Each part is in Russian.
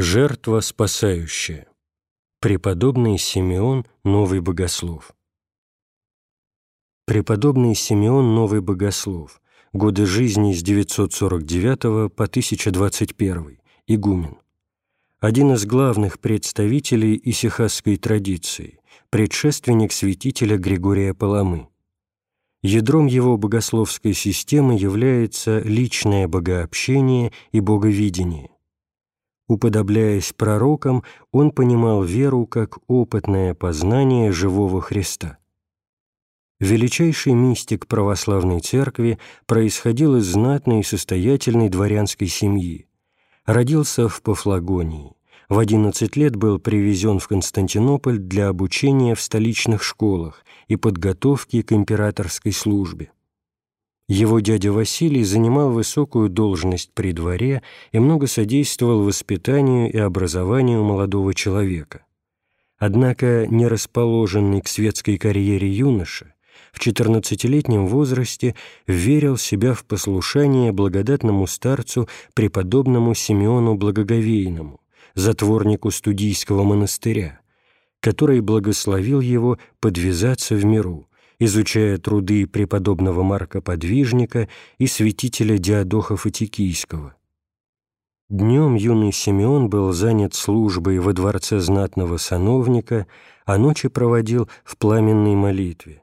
Жертва спасающая. Преподобный Симеон Новый Богослов. Преподобный Симеон Новый Богослов. Годы жизни с 949 по 1021. Игумен. Один из главных представителей исихасской традиции, предшественник святителя Григория Паламы. Ядром его богословской системы является личное богообщение и боговидение. Уподобляясь пророкам, он понимал веру как опытное познание живого Христа. Величайший мистик православной церкви происходил из знатной и состоятельной дворянской семьи. Родился в Пафлагонии. В 11 лет был привезен в Константинополь для обучения в столичных школах и подготовки к императорской службе. Его дядя Василий занимал высокую должность при дворе и много содействовал воспитанию и образованию молодого человека. Однако не расположенный к светской карьере юноша в 14-летнем возрасте верил себя в послушание благодатному старцу преподобному Симеону Благоговейному, затворнику студийского монастыря, который благословил его подвязаться в миру, изучая труды преподобного Марка Подвижника и святителя Диадоха Фатикийского. Днем юный Симеон был занят службой во дворце знатного сановника, а ночи проводил в пламенной молитве.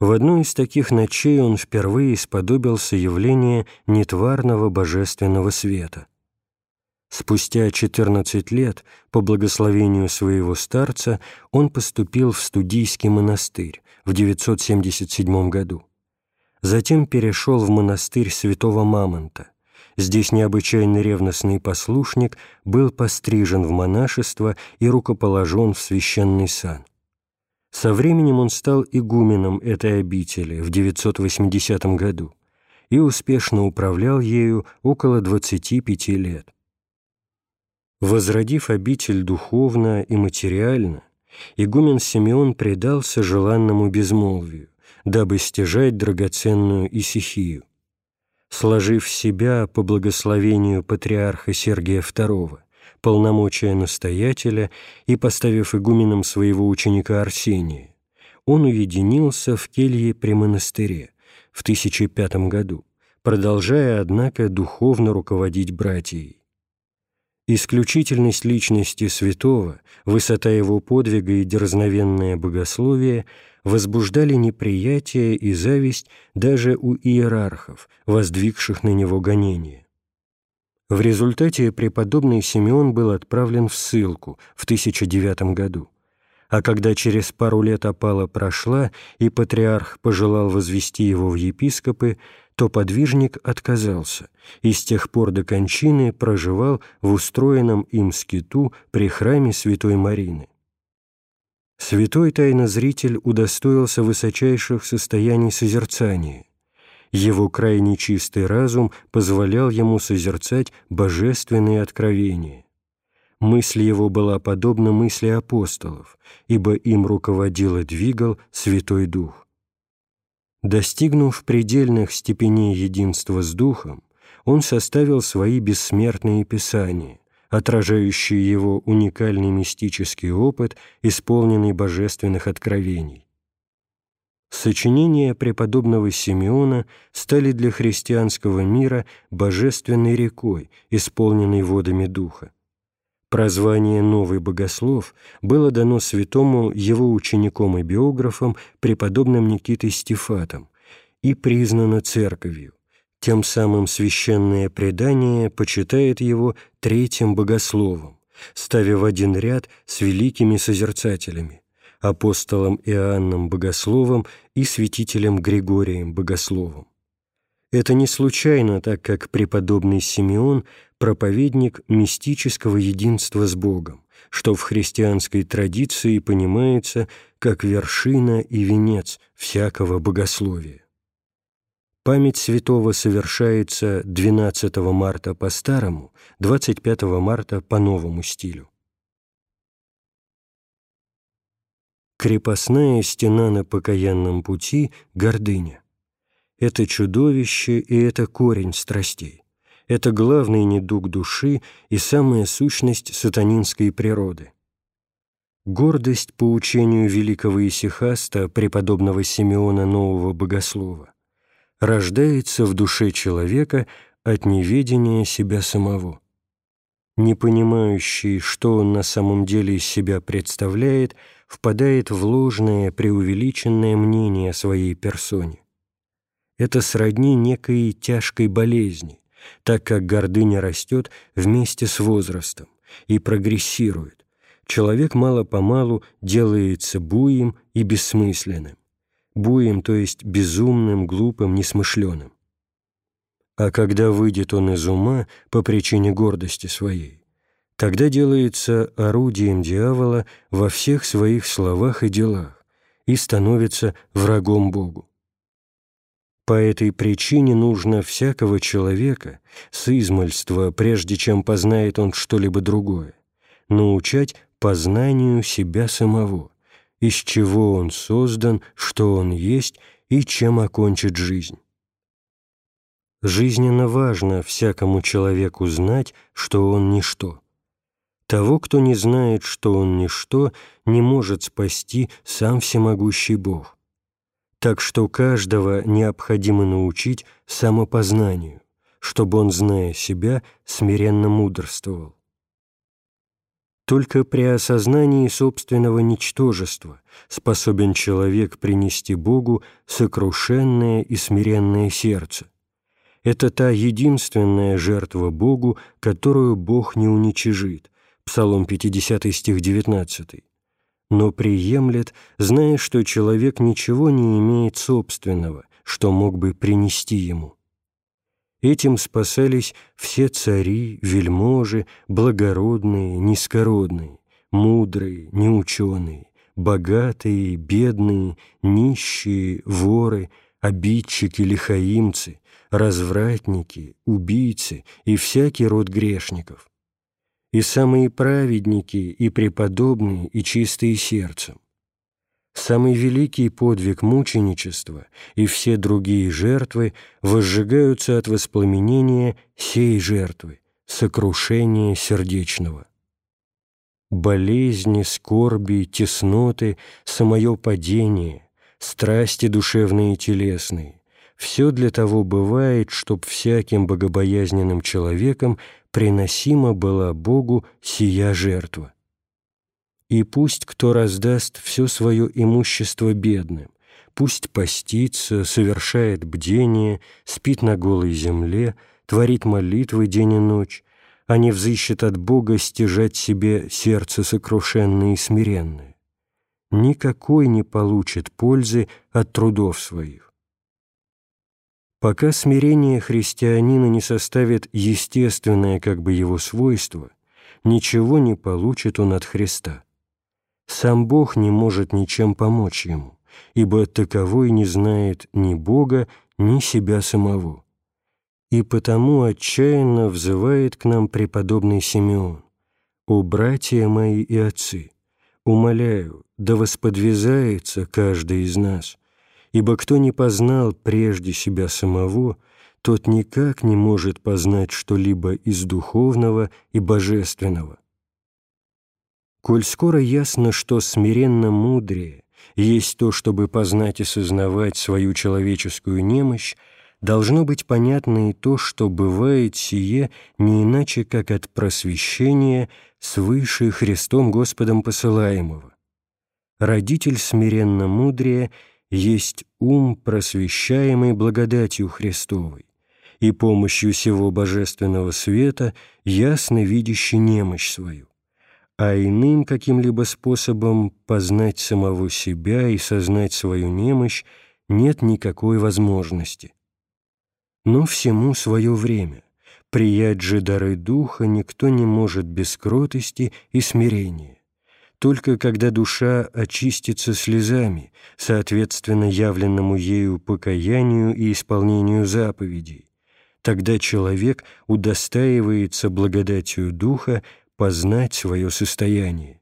В одну из таких ночей он впервые сподобился явления нетварного божественного света. Спустя 14 лет, по благословению своего старца, он поступил в студийский монастырь, в 977 году. Затем перешел в монастырь святого Мамонта. Здесь необычайно ревностный послушник был пострижен в монашество и рукоположен в священный сан. Со временем он стал игуменом этой обители в 980 году и успешно управлял ею около 25 лет. Возродив обитель духовно и материально, игумен Симеон предался желанному безмолвию, дабы стяжать драгоценную исихию. Сложив себя по благословению патриарха Сергия II полномочия настоятеля и поставив игуменом своего ученика Арсения, он уединился в келье при монастыре в 1005 году, продолжая, однако, духовно руководить братьей. Исключительность личности святого, высота его подвига и дерзновенное богословие возбуждали неприятие и зависть даже у иерархов, воздвигших на него гонения. В результате преподобный Симеон был отправлен в ссылку в 1009 году, а когда через пару лет опала прошла и патриарх пожелал возвести его в епископы, то подвижник отказался и с тех пор до кончины проживал в устроенном им скиту при храме Святой Марины. Святой тайнозритель удостоился высочайших состояний созерцания. Его крайне чистый разум позволял ему созерцать божественные откровения. Мысль его была подобна мысли апостолов, ибо им руководил и двигал Святой Дух. Достигнув предельных степеней единства с Духом, он составил свои бессмертные писания, отражающие его уникальный мистический опыт, исполненный божественных откровений. Сочинения преподобного Симеона стали для христианского мира божественной рекой, исполненной водами Духа. Прозвание «Новый богослов» было дано святому его учеником и биографом преподобным Никитой Стефатом и признано церковью. Тем самым священное предание почитает его третьим богословом, ставя в один ряд с великими созерцателями – апостолом Иоанном Богословом и святителем Григорием Богословом. Это не случайно, так как преподобный Симеон проповедник мистического единства с Богом, что в христианской традиции понимается как вершина и венец всякого богословия. Память святого совершается 12 марта по старому, 25 марта по новому стилю. Крепостная стена на покаянном пути — гордыня. Это чудовище и это корень страстей. Это главный недуг души и самая сущность сатанинской природы. Гордость по учению великого исихаста, преподобного Симеона Нового Богослова, рождается в душе человека от неведения себя самого. Не понимающий, что он на самом деле из себя представляет, впадает в ложное, преувеличенное мнение о своей персоне. Это сродни некой тяжкой болезни, так как гордыня растет вместе с возрастом и прогрессирует. Человек мало-помалу делается буем и бессмысленным. Буем, то есть безумным, глупым, несмышленым. А когда выйдет он из ума по причине гордости своей, тогда делается орудием дьявола во всех своих словах и делах и становится врагом Богу. По этой причине нужно всякого человека с измольства, прежде чем познает он что-либо другое, научать познанию себя самого, из чего он создан, что он есть и чем окончит жизнь. Жизненно важно всякому человеку знать, что он ничто. Того, кто не знает, что он ничто, не может спасти сам всемогущий Бог так что каждого необходимо научить самопознанию, чтобы он, зная себя, смиренно мудрствовал. Только при осознании собственного ничтожества способен человек принести Богу сокрушенное и смиренное сердце. Это та единственная жертва Богу, которую Бог не уничижит. Псалом 50 стих 19 но приемлет, зная, что человек ничего не имеет собственного, что мог бы принести ему. Этим спасались все цари, вельможи, благородные, низкородные, мудрые, неученые, богатые, бедные, нищие, воры, обидчики, лихаимцы, развратники, убийцы и всякий род грешников и самые праведники, и преподобные, и чистые сердцем. Самый великий подвиг мученичества и все другие жертвы возжигаются от воспламенения сей жертвы, сокрушения сердечного. Болезни, скорби, тесноты, самое падение, страсти душевные и телесные – все для того бывает, чтоб всяким богобоязненным человеком приносима была Богу сия жертва. И пусть кто раздаст все свое имущество бедным, пусть постится, совершает бдение, спит на голой земле, творит молитвы день и ночь, а не взыщет от Бога стяжать себе сердце сокрушенное и смиренное. Никакой не получит пользы от трудов своих. Пока смирение христианина не составит естественное как бы его свойство, ничего не получит он от Христа. Сам Бог не может ничем помочь ему, ибо таковой не знает ни Бога, ни себя самого. И потому отчаянно взывает к нам преподобный Симеон. «О, братья мои и отцы! Умоляю, да восподвязается каждый из нас» Ибо кто не познал прежде себя самого, тот никак не может познать что-либо из духовного и божественного. Коль скоро ясно, что смиренно мудрее есть то, чтобы познать и сознавать свою человеческую немощь, должно быть понятно и то, что бывает сие не иначе, как от просвещения свыше Христом Господом посылаемого. Родитель смиренно мудрее — есть ум, просвещаемый благодатью Христовой, и помощью сего божественного света ясно видящий немощь свою, а иным каким-либо способом познать самого себя и сознать свою немощь нет никакой возможности. Но всему свое время. Приять же дары Духа никто не может без кротости и смирения только когда душа очистится слезами, соответственно явленному ею покаянию и исполнению заповедей, тогда человек удостаивается благодатью Духа познать свое состояние.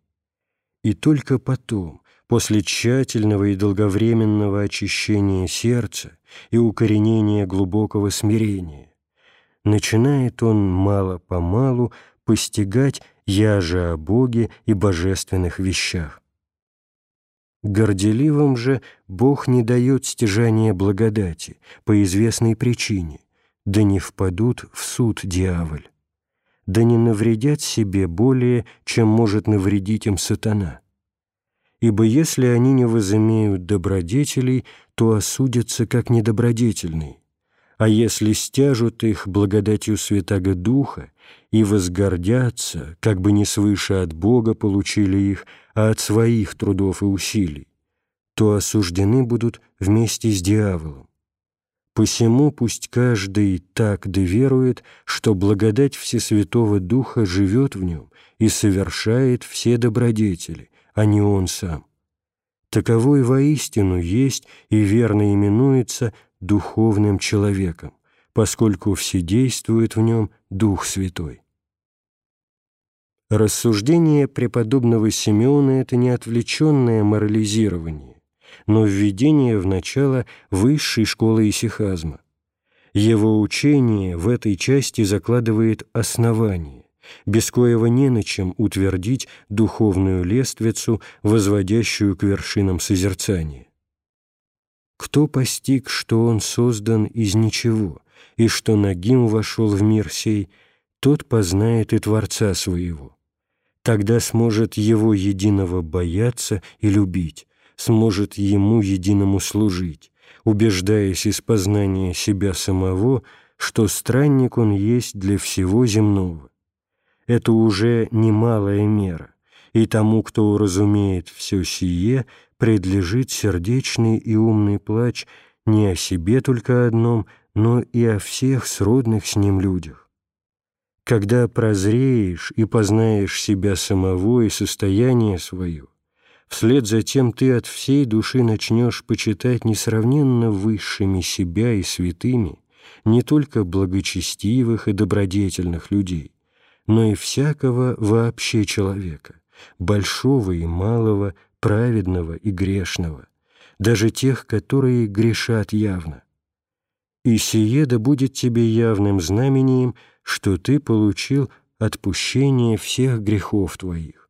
И только потом, после тщательного и долговременного очищения сердца и укоренения глубокого смирения, начинает он мало-помалу постигать «я же о Боге и божественных вещах». Горделивым же Бог не дает стяжания благодати по известной причине, да не впадут в суд дьяволь, да не навредят себе более, чем может навредить им сатана. Ибо если они не возымеют добродетелей, то осудятся как недобродетельные, а если стяжут их благодатью Святаго Духа и возгордятся, как бы не свыше от Бога получили их, а от своих трудов и усилий, то осуждены будут вместе с дьяволом. Посему пусть каждый так доверует, что благодать Всесвятого Духа живет в нем и совершает все добродетели, а не он сам. Таковой воистину есть и верно именуется духовным человеком, поскольку вседействует в нем Дух Святой. Рассуждение преподобного Симеона – это не отвлеченное морализирование, но введение в начало высшей школы исихазма. Его учение в этой части закладывает основание, без коего не на чем утвердить духовную лествицу, возводящую к вершинам созерцания. Кто постиг, что он создан из ничего, и что нагим вошел в мир сей, тот познает и Творца своего. Тогда сможет его единого бояться и любить, сможет ему единому служить, убеждаясь из познания себя самого, что странник он есть для всего земного. Это уже немалая мера, и тому, кто уразумеет все сие, предлежит сердечный и умный плач не о себе только одном, но и о всех сродных с ним людях. Когда прозреешь и познаешь себя самого и состояние свое, вслед за тем ты от всей души начнешь почитать несравненно высшими себя и святыми не только благочестивых и добродетельных людей, но и всякого вообще человека, большого и малого, праведного и грешного, даже тех, которые грешат явно. И сие да будет тебе явным знамением, что ты получил отпущение всех грехов твоих.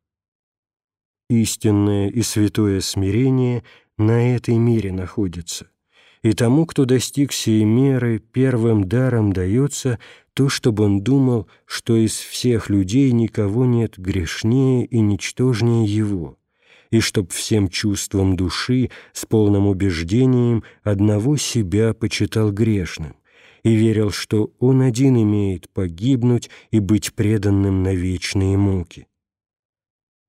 Истинное и святое смирение на этой мире находится, и тому, кто достиг сей меры, первым даром дается то, чтобы он думал, что из всех людей никого нет грешнее и ничтожнее его, и чтоб всем чувством души с полным убеждением одного себя почитал грешным и верил, что он один имеет погибнуть и быть преданным на вечные муки.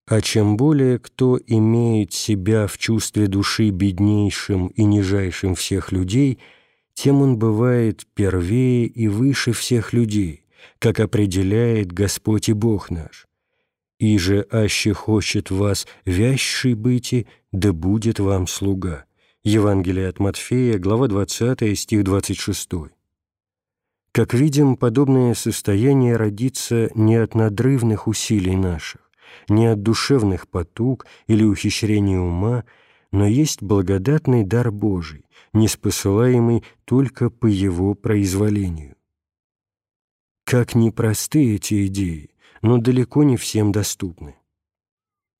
А чем более кто имеет себя в чувстве души беднейшим и нижайшим всех людей, тем он бывает первее и выше всех людей, как определяет Господь и Бог наш и же аще хочет вас вящий быти, да будет вам слуга». Евангелие от Матфея, глава 20, стих 26. Как видим, подобное состояние родится не от надрывных усилий наших, не от душевных потуг или ухищрений ума, но есть благодатный дар Божий, неспосылаемый только по Его произволению. Как непросты эти идеи, но далеко не всем доступны.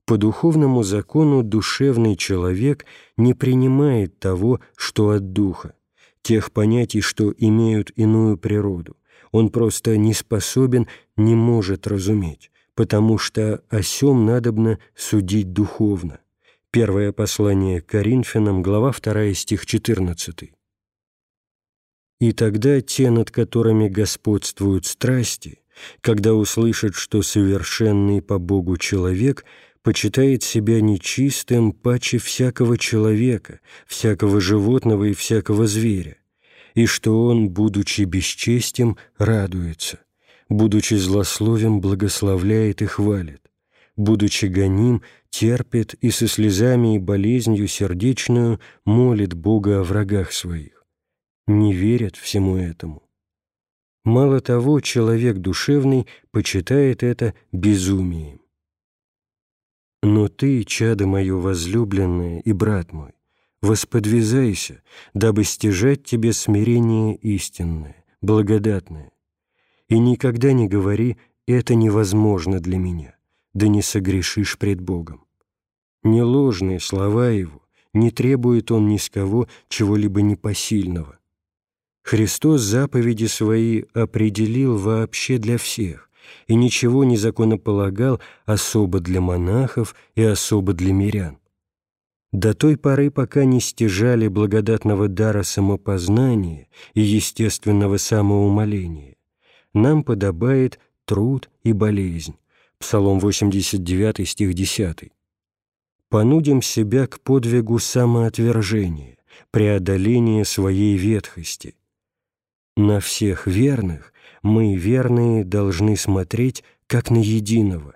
По духовному закону душевный человек не принимает того, что от духа, тех понятий, что имеют иную природу. Он просто не способен, не может разуметь, потому что о сем надобно судить духовно. Первое послание к Коринфянам, глава 2, стих 14. И тогда те, над которыми господствуют страсти, когда услышит, что совершенный по Богу человек почитает себя нечистым паче всякого человека, всякого животного и всякого зверя, и что он, будучи бесчестим, радуется, будучи злословим, благословляет и хвалит, будучи гоним, терпит и со слезами и болезнью сердечную молит Бога о врагах своих. Не верят всему этому Мало того, человек душевный почитает это безумием. Но ты, чадо мое возлюбленное и брат мой, восподвязайся, дабы стяжать тебе смирение истинное, благодатное, и никогда не говори «это невозможно для меня», да не согрешишь пред Богом. Не ложные слова Его, не требует Он ни с кого чего-либо непосильного. Христос заповеди Свои определил вообще для всех и ничего не законополагал особо для монахов и особо для мирян. До той поры, пока не стяжали благодатного дара самопознания и естественного самоумоления, нам подобает труд и болезнь. Псалом 89, стих 10. Понудим себя к подвигу самоотвержения, преодоления своей ветхости. На всех верных мы, верные, должны смотреть как на единого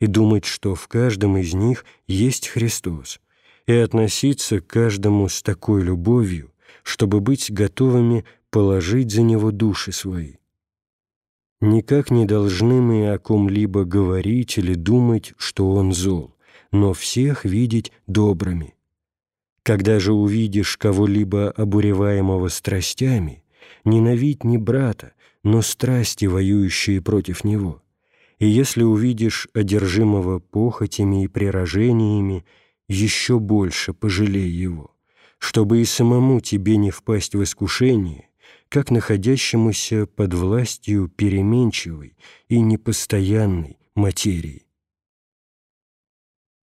и думать, что в каждом из них есть Христос – и относиться к каждому с такой любовью, чтобы быть готовыми положить за него души свои. Никак не должны мы о ком-либо говорить или думать, что он зол, но всех видеть добрыми. Когда же увидишь кого-либо обуреваемого страстями, ненавидь не брата, но страсти, воюющие против него. И если увидишь одержимого похотями и прирожениями, еще больше пожалей его, чтобы и самому тебе не впасть в искушение, как находящемуся под властью переменчивой и непостоянной материи.